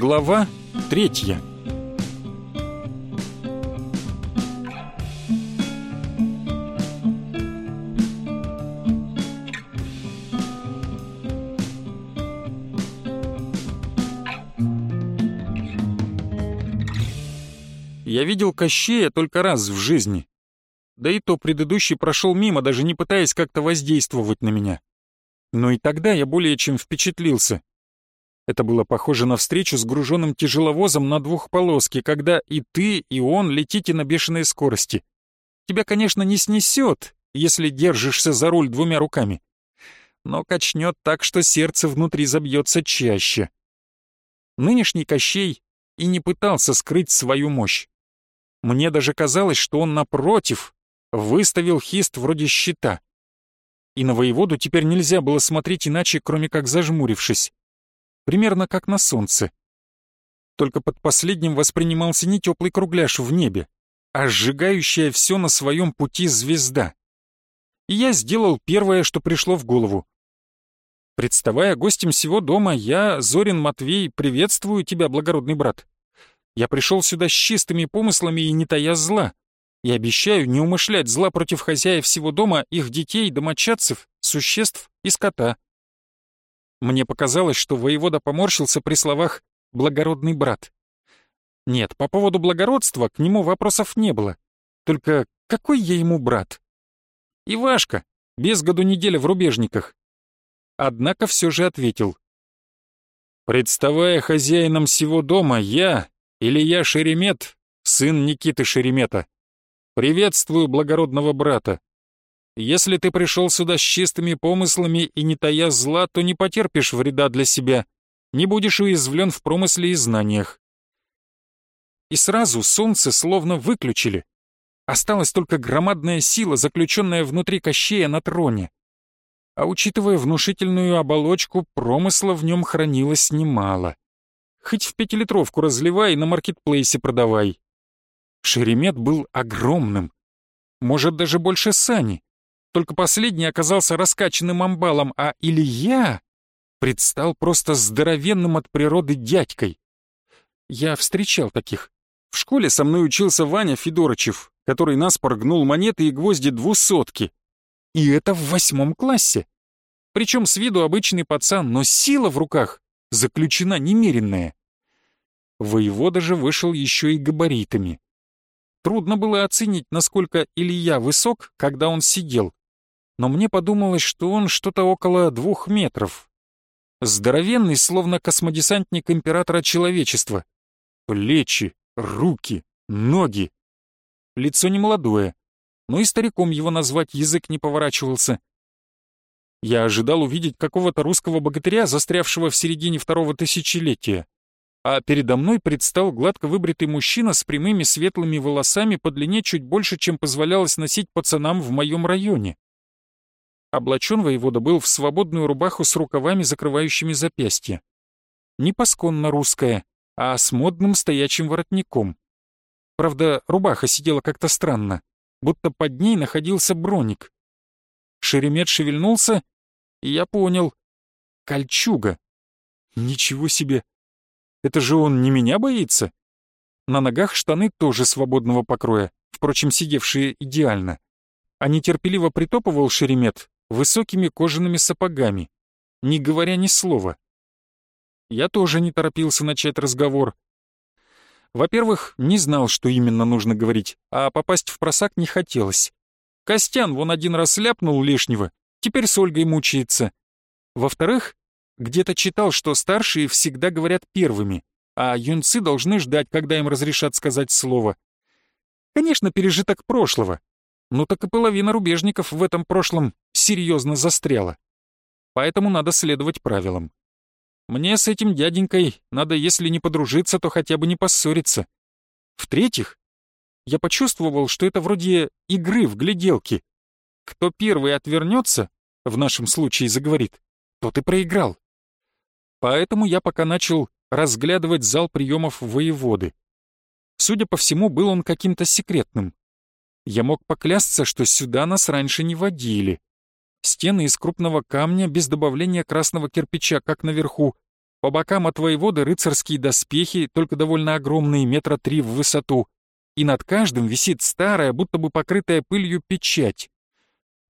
Глава третья Я видел Кощея только раз в жизни. Да и то предыдущий прошел мимо, даже не пытаясь как-то воздействовать на меня. Но и тогда я более чем впечатлился. Это было похоже на встречу с груженным тяжеловозом на двухполоске, когда и ты, и он летите на бешеной скорости. Тебя, конечно, не снесет, если держишься за руль двумя руками. Но качнет так, что сердце внутри забьется чаще. Нынешний Кощей и не пытался скрыть свою мощь. Мне даже казалось, что он, напротив, выставил хист вроде щита. И на воеводу теперь нельзя было смотреть иначе, кроме как зажмурившись. Примерно как на солнце. Только под последним воспринимался не теплый кругляш в небе, а сжигающая все на своем пути звезда. И я сделал первое, что пришло в голову. Представая гостем всего дома, я, Зорин Матвей, приветствую тебя, благородный брат. Я пришел сюда с чистыми помыслами и не тая зла. И обещаю не умышлять зла против хозяев всего дома, их детей, домочадцев, существ и скота. Мне показалось, что воевода поморщился при словах «благородный брат». Нет, по поводу благородства к нему вопросов не было. Только какой я ему брат? Ивашка, без году неделя в рубежниках. Однако все же ответил. «Представая хозяином всего дома, я, Илья Шеремет, сын Никиты Шеремета. Приветствую благородного брата. Если ты пришел сюда с чистыми помыслами и не тая зла, то не потерпишь вреда для себя, не будешь уязвлен в промысле и знаниях. И сразу солнце словно выключили. Осталась только громадная сила, заключенная внутри Кощея на троне. А учитывая внушительную оболочку, промысла в нем хранилось немало. Хоть в пятилитровку разливай и на маркетплейсе продавай. Шеремет был огромным. Может, даже больше Сани. Только последний оказался раскачанным амбалом, а Илья предстал просто здоровенным от природы дядькой. Я встречал таких. В школе со мной учился Ваня Федорычев, который нас прогнул монеты и гвозди двусотки. И это в восьмом классе. Причем с виду обычный пацан, но сила в руках заключена немеренная. Воевода же вышел еще и габаритами. Трудно было оценить, насколько Илья высок, когда он сидел, но мне подумалось, что он что-то около двух метров. Здоровенный, словно космодесантник императора человечества. Плечи, руки, ноги. Лицо немолодое, но и стариком его назвать язык не поворачивался. Я ожидал увидеть какого-то русского богатыря, застрявшего в середине второго тысячелетия. А передо мной предстал гладко выбритый мужчина с прямыми светлыми волосами по длине чуть больше, чем позволялось носить пацанам в моем районе. Облачен воевода был в свободную рубаху с рукавами, закрывающими запястья. Не пасконно русская, а с модным стоячим воротником. Правда, рубаха сидела как-то странно, будто под ней находился броник. Шеремет шевельнулся, и я понял. Кольчуга. Ничего себе. Это же он не меня боится? На ногах штаны тоже свободного покроя, впрочем, сидевшие идеально. А нетерпеливо притопывал Шеремет высокими кожаными сапогами, не говоря ни слова. Я тоже не торопился начать разговор. Во-первых, не знал, что именно нужно говорить, а попасть в просак не хотелось. Костян вон один раз ляпнул лишнего, теперь с Ольгой мучается. Во-вторых, где-то читал, что старшие всегда говорят первыми, а юнцы должны ждать, когда им разрешат сказать слово. Конечно, пережиток прошлого, но так и половина рубежников в этом прошлом серьезно застряла. Поэтому надо следовать правилам. Мне с этим дяденькой надо, если не подружиться, то хотя бы не поссориться. В-третьих, я почувствовал, что это вроде игры в гляделки. Кто первый отвернется, в нашем случае заговорит, тот и проиграл. Поэтому я пока начал разглядывать зал приемов воеводы. Судя по всему, был он каким-то секретным. Я мог поклясться, что сюда нас раньше не водили. Стены из крупного камня без добавления красного кирпича, как наверху, По бокам от воеводы рыцарские доспехи, только довольно огромные, метра три в высоту, и над каждым висит старая, будто бы покрытая пылью печать.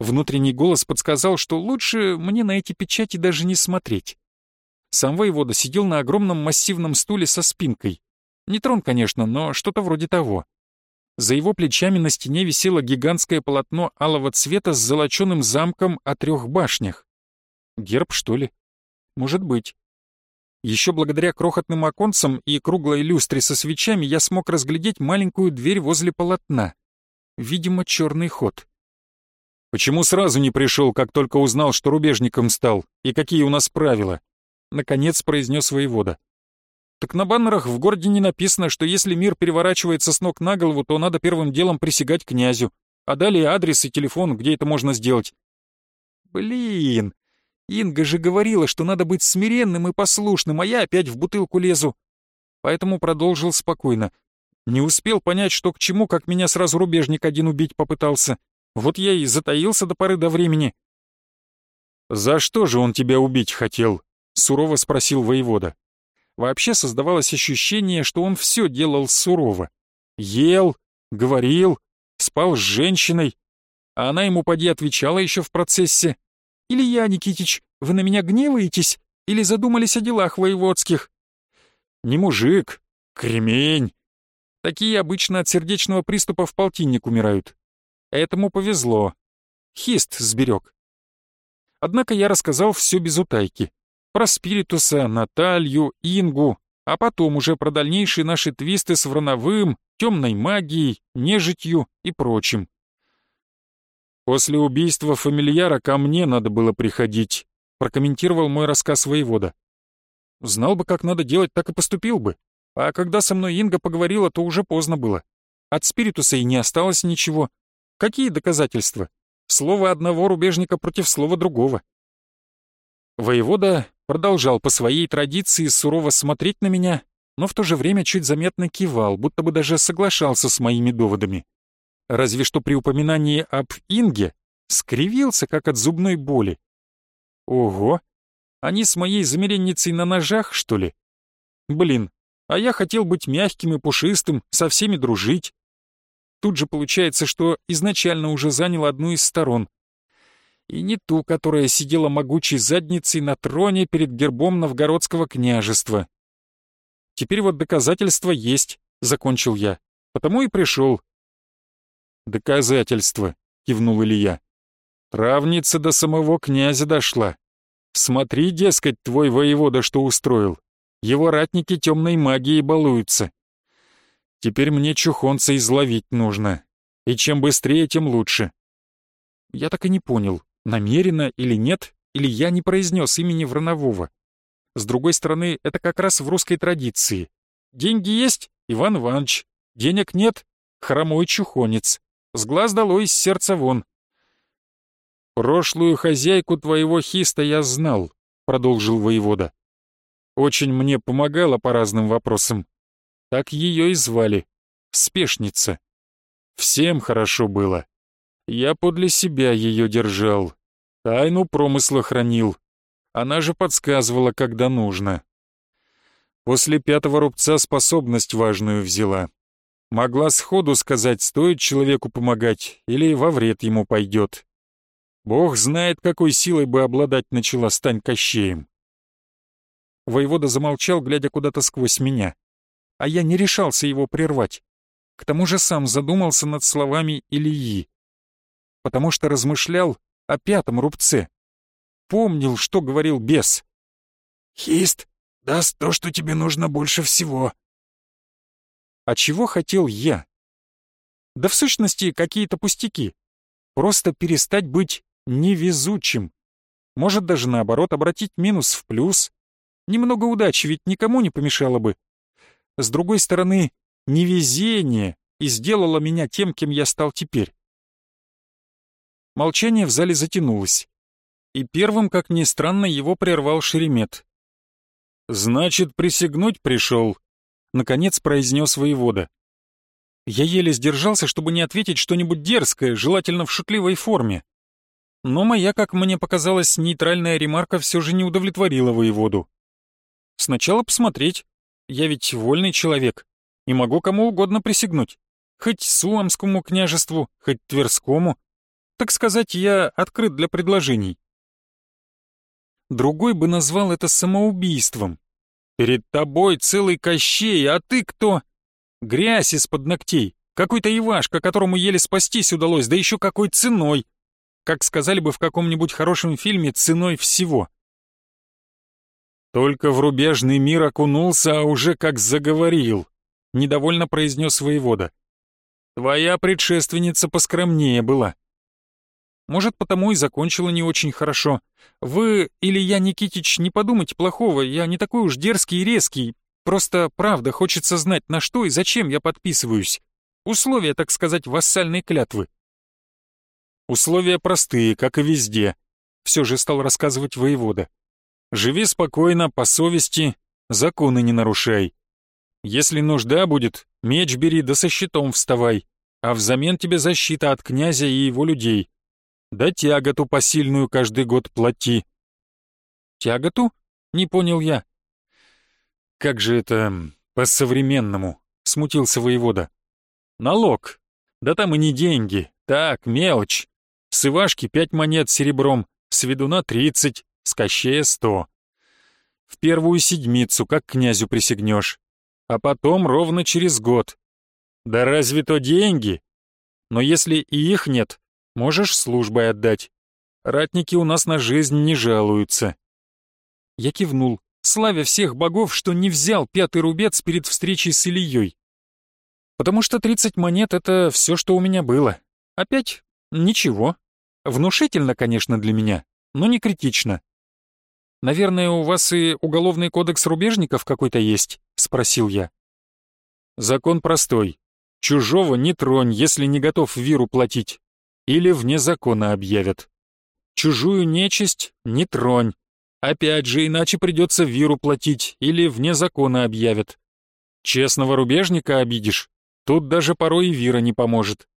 Внутренний голос подсказал, что лучше мне на эти печати даже не смотреть. Сам воевода сидел на огромном массивном стуле со спинкой. Не трон, конечно, но что-то вроде того. За его плечами на стене висело гигантское полотно алого цвета с золоченым замком о трех башнях. Герб, что ли? Может быть. Еще благодаря крохотным оконцам и круглой люстре со свечами я смог разглядеть маленькую дверь возле полотна. Видимо, черный ход. «Почему сразу не пришел, как только узнал, что рубежником стал, и какие у нас правила?» Наконец произнес воевода. Так на баннерах в городе не написано, что если мир переворачивается с ног на голову, то надо первым делом присягать князю, а далее адрес и телефон, где это можно сделать. Блин, Инга же говорила, что надо быть смиренным и послушным, а я опять в бутылку лезу. Поэтому продолжил спокойно. Не успел понять, что к чему, как меня сразу рубежник один убить попытался. Вот я и затаился до поры до времени. «За что же он тебя убить хотел?» — сурово спросил воевода. Вообще создавалось ощущение, что он все делал сурово. Ел, говорил, спал с женщиной, а она ему поди отвечала еще в процессе. «Илья Никитич, вы на меня гневаетесь или задумались о делах воеводских?» «Не мужик, кремень. Такие обычно от сердечного приступа в полтинник умирают. Этому повезло. Хист сберег. Однако я рассказал все без утайки. Про Спиритуса, Наталью, Ингу, а потом уже про дальнейшие наши твисты с Врановым, темной магией, нежитью и прочим. «После убийства фамильяра ко мне надо было приходить», прокомментировал мой рассказ воевода. «Знал бы, как надо делать, так и поступил бы. А когда со мной Инга поговорила, то уже поздно было. От Спиритуса и не осталось ничего. Какие доказательства? Слово одного рубежника против слова другого». Воевода продолжал по своей традиции сурово смотреть на меня, но в то же время чуть заметно кивал, будто бы даже соглашался с моими доводами. Разве что при упоминании об Инге скривился, как от зубной боли. Ого, они с моей замеренницей на ножах, что ли? Блин, а я хотел быть мягким и пушистым, со всеми дружить. Тут же получается, что изначально уже занял одну из сторон — и не ту, которая сидела могучей задницей на троне перед гербом новгородского княжества. Теперь вот доказательства есть, закончил я, потому и пришел. Доказательства, кивнул Илья. Травница до самого князя дошла. Смотри, дескать, твой воевода что устроил. Его ратники темной магией балуются. Теперь мне чухонца изловить нужно. И чем быстрее, тем лучше. Я так и не понял, намеренно или нет, или я не произнес имени Вранового. С другой стороны, это как раз в русской традиции. Деньги есть — Иван Иванович, денег нет — хромой чухонец. С глаз долой, из сердца вон. «Прошлую хозяйку твоего хиста я знал», — продолжил воевода. «Очень мне помогала по разным вопросам. Так ее и звали. Спешница. Всем хорошо было. Я подле себя ее держал. Тайну промысла хранил. Она же подсказывала, когда нужно. После пятого рубца способность важную взяла. Могла сходу сказать, стоит человеку помогать или во вред ему пойдет. Бог знает, какой силой бы обладать начала стань Кощеем. Воевода замолчал, глядя куда-то сквозь меня. А я не решался его прервать. К тому же сам задумался над словами Ильи потому что размышлял о пятом рубце. Помнил, что говорил бес. «Хист даст то, что тебе нужно больше всего». А чего хотел я? Да в сущности какие-то пустяки. Просто перестать быть невезучим. Может даже наоборот обратить минус в плюс. Немного удачи ведь никому не помешало бы. С другой стороны, невезение и сделало меня тем, кем я стал теперь. Молчание в зале затянулось. И первым, как ни странно, его прервал Шеремет. «Значит, присягнуть пришел», — наконец произнес воевода. Я еле сдержался, чтобы не ответить что-нибудь дерзкое, желательно в шутливой форме. Но моя, как мне показалось, нейтральная ремарка все же не удовлетворила воеводу. Сначала посмотреть. Я ведь вольный человек и могу кому угодно присягнуть. Хоть Суамскому княжеству, хоть Тверскому. Так сказать, я открыт для предложений. Другой бы назвал это самоубийством. Перед тобой целый Кощей, а ты кто? Грязь из-под ногтей. Какой-то Ивашка, которому еле спастись удалось, да еще какой ценой. Как сказали бы в каком-нибудь хорошем фильме, ценой всего. Только в рубежный мир окунулся, а уже как заговорил. Недовольно произнес воевода. Твоя предшественница поскромнее была. Может, потому и закончила не очень хорошо. Вы, Илья Никитич, не подумайте плохого, я не такой уж дерзкий и резкий. Просто, правда, хочется знать, на что и зачем я подписываюсь. Условия, так сказать, вассальной клятвы. Условия простые, как и везде. Все же стал рассказывать воевода. Живи спокойно, по совести, законы не нарушай. Если нужда будет, меч бери да со щитом вставай, а взамен тебе защита от князя и его людей. Да тяготу посильную каждый год плати. Тяготу? Не понял я. Как же это по-современному? Смутился воевода. Налог. Да там и не деньги. Так, мелочь. С Ивашки пять монет серебром, с ведуна тридцать, с Кощея сто. В первую седмицу, как князю присягнешь. А потом ровно через год. Да разве то деньги? Но если и их нет, Можешь службой отдать. Ратники у нас на жизнь не жалуются». Я кивнул, славя всех богов, что не взял пятый рубец перед встречей с Ильей. Потому что 30 монет — это все, что у меня было. Опять ничего. Внушительно, конечно, для меня, но не критично. «Наверное, у вас и уголовный кодекс рубежников какой-то есть?» — спросил я. «Закон простой. Чужого не тронь, если не готов виру платить или вне закона объявят. Чужую нечисть не тронь. Опять же, иначе придется виру платить или вне закона объявят. Честного рубежника обидишь, тут даже порой и вира не поможет.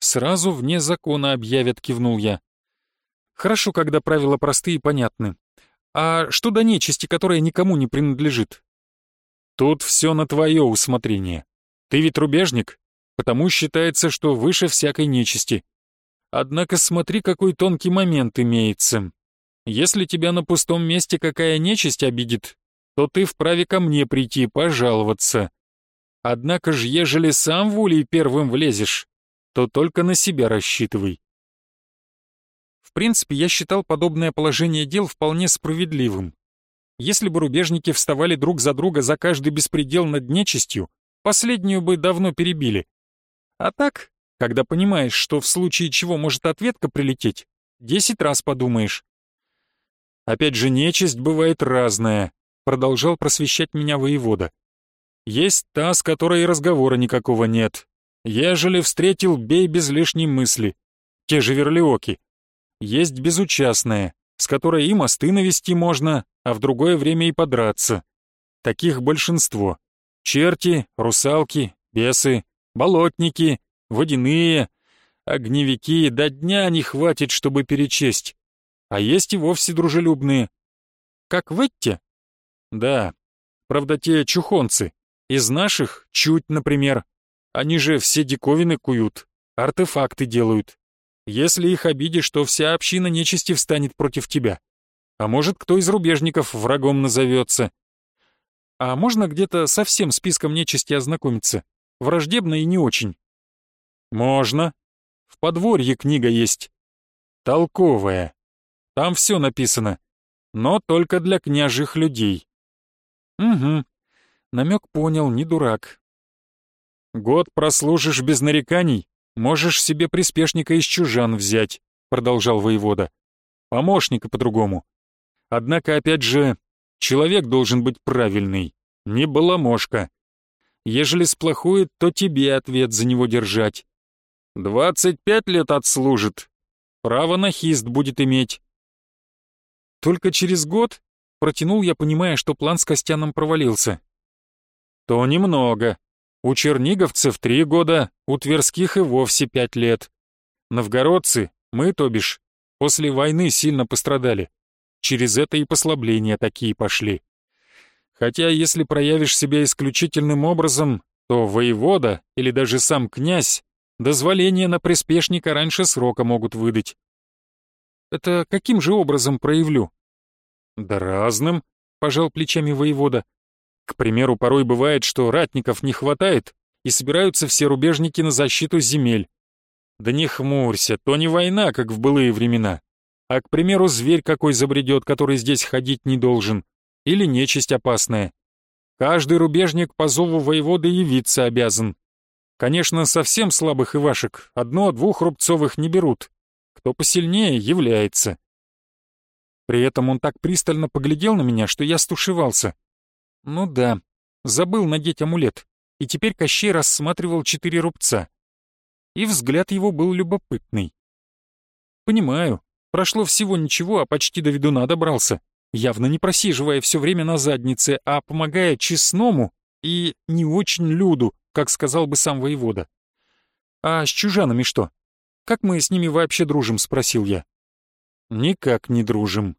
Сразу вне закона объявят, кивнул я. Хорошо, когда правила простые и понятны. А что до нечисти, которая никому не принадлежит? Тут все на твое усмотрение. Ты ведь рубежник, потому считается, что выше всякой нечисти. Однако смотри, какой тонкий момент имеется. Если тебя на пустом месте какая нечисть обидит, то ты вправе ко мне прийти пожаловаться. Однако ж, ежели сам волей первым влезешь, то только на себя рассчитывай. В принципе, я считал подобное положение дел вполне справедливым. Если бы рубежники вставали друг за друга за каждый беспредел над нечистью, последнюю бы давно перебили. А так, когда понимаешь, что в случае чего может ответка прилететь, десять раз подумаешь. Опять же, нечисть бывает разная, продолжал просвещать меня воевода. Есть та, с которой разговора никакого нет. Ежели встретил, бей без лишней мысли. Те же верлиоки. Есть безучастная, с которой и мосты навести можно, а в другое время и подраться. Таких большинство. Черти, русалки, бесы, болотники, водяные, огневики, до дня не хватит, чтобы перечесть. А есть и вовсе дружелюбные. Как в Этте? Да, правда, те чухонцы. Из наших чуть, например. Они же все диковины куют, артефакты делают. Если их обидишь, то вся община нечисти встанет против тебя. А может, кто из рубежников врагом назовется. А можно где-то со всем списком нечисти ознакомиться? Враждебно и не очень. «Можно. В подворье книга есть. Толковая. Там все написано. Но только для княжих людей». «Угу. Намек понял, не дурак. Год прослужишь без нареканий, можешь себе приспешника из чужан взять», продолжал воевода. «Помощника по-другому. Однако, опять же, человек должен быть правильный, не баламошка. Ежели сплохует, то тебе ответ за него держать. Двадцать пять лет отслужит. Право на хист будет иметь. Только через год протянул я, понимая, что план с Костяном провалился. То немного. У черниговцев три года, у тверских и вовсе пять лет. Новгородцы, мы, то бишь, после войны сильно пострадали. Через это и послабления такие пошли. Хотя если проявишь себя исключительным образом, то воевода или даже сам князь дозволение на приспешника раньше срока могут выдать. Это каким же образом проявлю? Да разным, пожал плечами воевода. К примеру, порой бывает, что ратников не хватает, и собираются все рубежники на защиту земель. Да не хмурься, то не война, как в былые времена, а, к примеру, зверь какой забредет, который здесь ходить не должен, или нечисть опасная. Каждый рубежник по зову воеводы явиться обязан. Конечно, совсем слабых ивашек одно-двух рубцовых не берут. Кто посильнее, является. При этом он так пристально поглядел на меня, что я стушевался. Ну да, забыл надеть амулет, и теперь Кощей рассматривал четыре рубца. И взгляд его был любопытный. Понимаю, прошло всего ничего, а почти до ведуна добрался, явно не просиживая все время на заднице, а помогая честному и не очень люду, как сказал бы сам воевода. «А с чужанами что? Как мы с ними вообще дружим?» — спросил я. «Никак не дружим.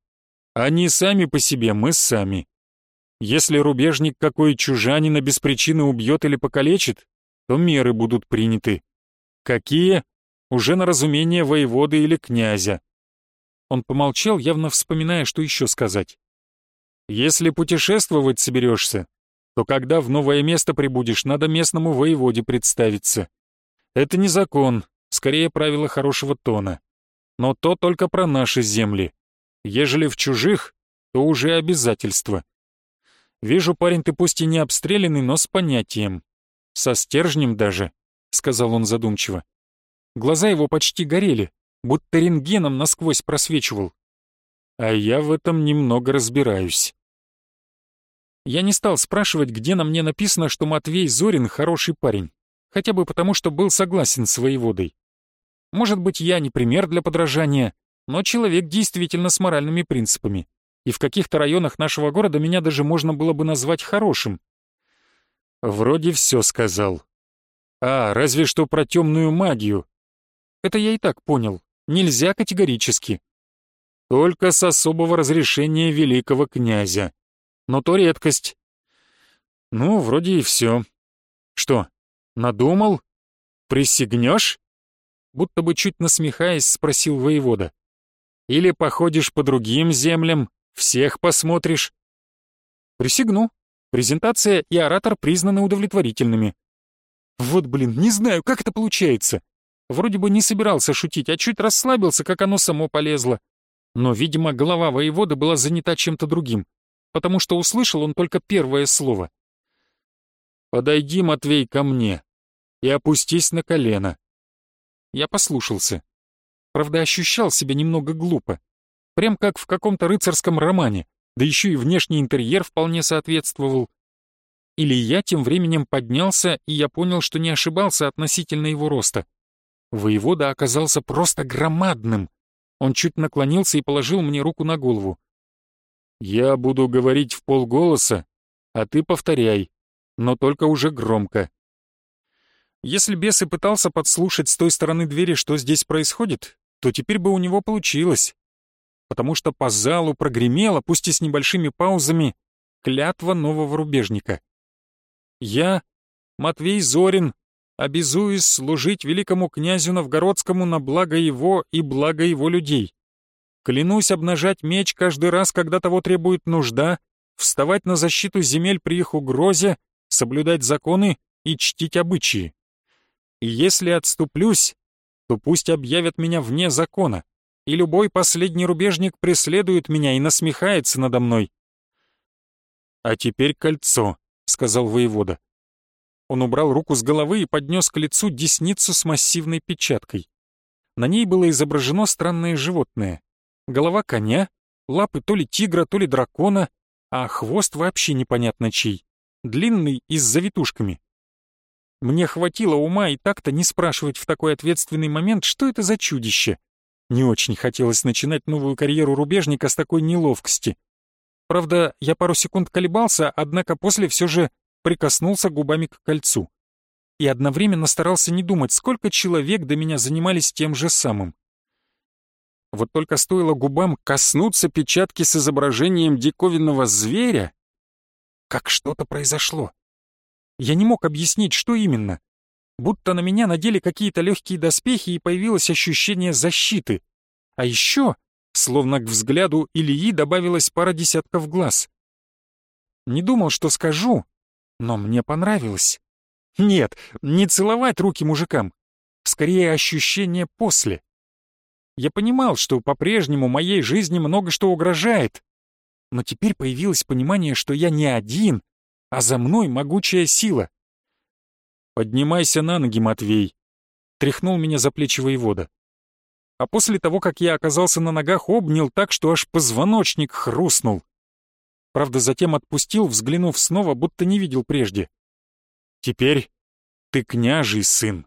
Они сами по себе, мы сами. Если рубежник какой чужанина без причины убьет или покалечит, то меры будут приняты. Какие? Уже на разумение воеводы или князя. Он помолчал, явно вспоминая, что еще сказать. Если путешествовать соберешься, то когда в новое место прибудешь, надо местному воеводе представиться. Это не закон, скорее правило хорошего тона. Но то только про наши земли. Ежели в чужих, то уже обязательство. Вижу, парень, ты пусть и не обстрелянный, но с понятием. Со стержнем даже, — сказал он задумчиво. Глаза его почти горели, будто рентгеном насквозь просвечивал. А я в этом немного разбираюсь. Я не стал спрашивать, где на мне написано, что Матвей Зорин хороший парень, хотя бы потому, что был согласен с воеводой. Может быть, я не пример для подражания, но человек действительно с моральными принципами, и в каких-то районах нашего города меня даже можно было бы назвать хорошим. Вроде все сказал. А, разве что про темную магию. Это я и так понял. Нельзя категорически. Только с особого разрешения великого князя но то редкость. Ну, вроде и все. Что, надумал? Присягнешь? Будто бы чуть насмехаясь, спросил воевода. Или походишь по другим землям, всех посмотришь? Присягну. Презентация и оратор признаны удовлетворительными. Вот, блин, не знаю, как это получается. Вроде бы не собирался шутить, а чуть расслабился, как оно само полезло. Но, видимо, голова воевода была занята чем-то другим потому что услышал он только первое слово. «Подойди, Матвей, ко мне и опустись на колено». Я послушался. Правда, ощущал себя немного глупо. Прям как в каком-то рыцарском романе, да еще и внешний интерьер вполне соответствовал. Или я тем временем поднялся, и я понял, что не ошибался относительно его роста. Воевода оказался просто громадным. Он чуть наклонился и положил мне руку на голову. Я буду говорить в полголоса, а ты повторяй, но только уже громко. Если бес и пытался подслушать с той стороны двери, что здесь происходит, то теперь бы у него получилось. Потому что по залу прогремела, пусть и с небольшими паузами, клятва нового рубежника. Я, Матвей Зорин, обязуюсь служить великому князю Новгородскому на благо его и благо его людей. Клянусь обнажать меч каждый раз, когда того требует нужда, вставать на защиту земель при их угрозе, соблюдать законы и чтить обычаи. И если отступлюсь, то пусть объявят меня вне закона, и любой последний рубежник преследует меня и насмехается надо мной. «А теперь кольцо», — сказал воевода. Он убрал руку с головы и поднес к лицу десницу с массивной печаткой. На ней было изображено странное животное голова коня, лапы то ли тигра, то ли дракона, а хвост вообще непонятно чей, длинный и с завитушками. Мне хватило ума и так-то не спрашивать в такой ответственный момент, что это за чудище. Не очень хотелось начинать новую карьеру рубежника с такой неловкости. Правда, я пару секунд колебался, однако после все же прикоснулся губами к кольцу. И одновременно старался не думать, сколько человек до меня занимались тем же самым. Вот только стоило губам коснуться печатки с изображением диковинного зверя, как что-то произошло. Я не мог объяснить, что именно. Будто на меня надели какие-то легкие доспехи и появилось ощущение защиты. А еще, словно к взгляду Ильи добавилась пара десятков глаз. Не думал, что скажу, но мне понравилось. Нет, не целовать руки мужикам, скорее ощущение после. Я понимал, что по-прежнему моей жизни много что угрожает, но теперь появилось понимание, что я не один, а за мной могучая сила. «Поднимайся на ноги, Матвей», — тряхнул меня за плечи воевода. А после того, как я оказался на ногах, обнял так, что аж позвоночник хрустнул. Правда, затем отпустил, взглянув снова, будто не видел прежде. «Теперь ты княжий сын».